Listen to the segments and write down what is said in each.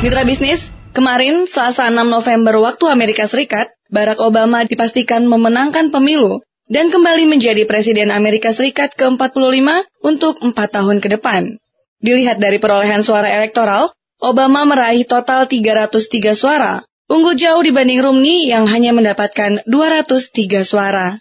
Mitra bisnis, kemarin Selasa 6 November waktu Amerika Serikat, Barack Obama dipastikan memenangkan pemilu dan kembali menjadi Presiden Amerika Serikat ke-45 untuk 4 tahun ke depan. Dilihat dari perolehan suara elektoral, Obama meraih total 303 suara, unggul jauh dibanding Romney yang hanya mendapatkan 203 suara.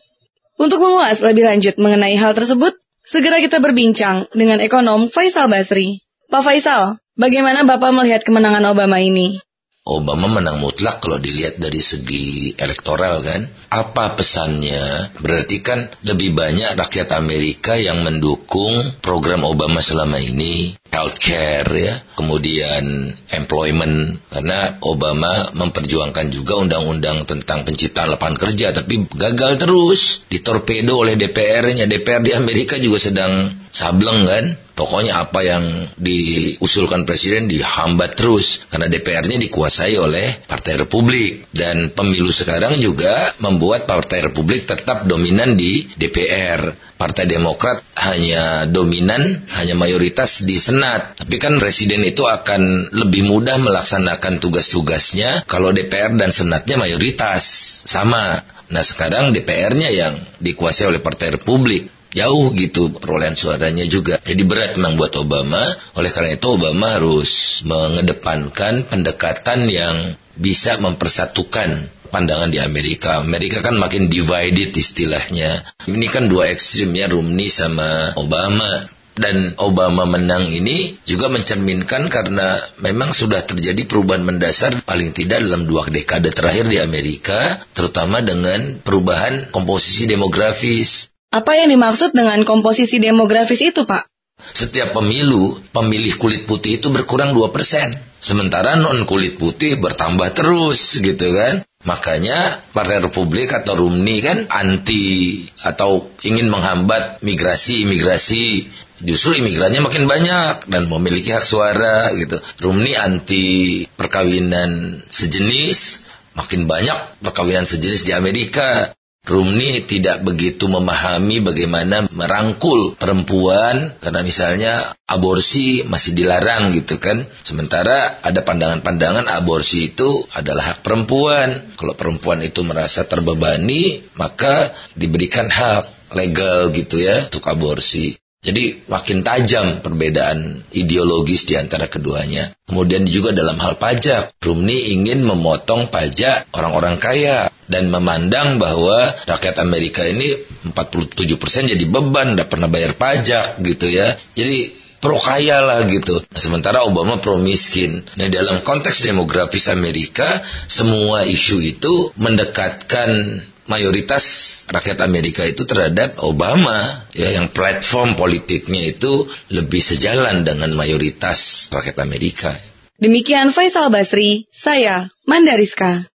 Untuk mengulas lebih lanjut mengenai hal tersebut, segera kita berbincang dengan ekonom Faisal Basri. Pak Faisal, Bagaimana Bapak melihat kemenangan Obama ini? Obama menang mutlak kalau dilihat dari segi elektoral kan. Apa pesannya? Berarti kan lebih banyak rakyat Amerika yang mendukung program Obama selama ini. Healthcare ya, kemudian employment. Karena Obama memperjuangkan juga undang-undang tentang penciptaan lapangan kerja. Tapi gagal terus. Ditorpedo oleh DPR-nya. DPR di Amerika juga sedang sableng kan Pokoknya apa yang diusulkan presiden dihambat terus karena DPR-nya dikuasai oleh Partai Republik dan pemilu sekarang juga membuat Partai Republik tetap dominan di DPR. Partai Demokrat hanya dominan, hanya mayoritas di Senat. Tapi kan presiden itu akan lebih mudah melaksanakan tugas-tugasnya kalau DPR dan Senatnya mayoritas sama. Nah sekarang DPR-nya yang dikuasai oleh Partai Republik jauh gitu perolehan suaranya juga. Jadi berat memang buat Obama. Oleh karena itu Obama harus mengedepankan pendekatan yang bisa mempersatukan pandangan di Amerika. Amerika kan makin divided istilahnya. Ini kan dua ekstrim ya Romney sama Obama. Dan Obama menang ini juga mencerminkan karena memang sudah terjadi perubahan mendasar paling tidak dalam dua dekade terakhir di Amerika, terutama dengan perubahan komposisi demografis. Apa yang dimaksud dengan komposisi demografis itu, Pak? Setiap pemilu, pemilih kulit putih itu berkurang 2%. Sementara non kulit putih bertambah terus gitu kan. Makanya Partai Republik atau Rumni kan anti atau ingin menghambat migrasi-imigrasi justru imigrannya makin banyak dan memiliki hak suara gitu. Rumni anti perkawinan sejenis, makin banyak perkawinan sejenis di Amerika. Rumni tidak begitu memahami bagaimana merangkul perempuan karena misalnya aborsi masih dilarang gitu kan. Sementara ada pandangan-pandangan aborsi itu adalah hak perempuan. Kalau perempuan itu merasa terbebani, maka diberikan hak legal gitu ya untuk aborsi. Jadi makin tajam perbedaan ideologis di antara keduanya. Kemudian juga dalam hal pajak, Rumni ingin memotong pajak orang-orang kaya dan memandang bahwa rakyat Amerika ini 47% jadi beban, tidak pernah bayar pajak gitu ya. Jadi pro kaya lah gitu. Sementara Obama pro miskin. Nah dalam konteks demografis Amerika, semua isu itu mendekatkan mayoritas rakyat Amerika itu terhadap Obama ya yang platform politiknya itu lebih sejalan dengan mayoritas rakyat Amerika. Demikian Faisal Basri, saya Mandariska.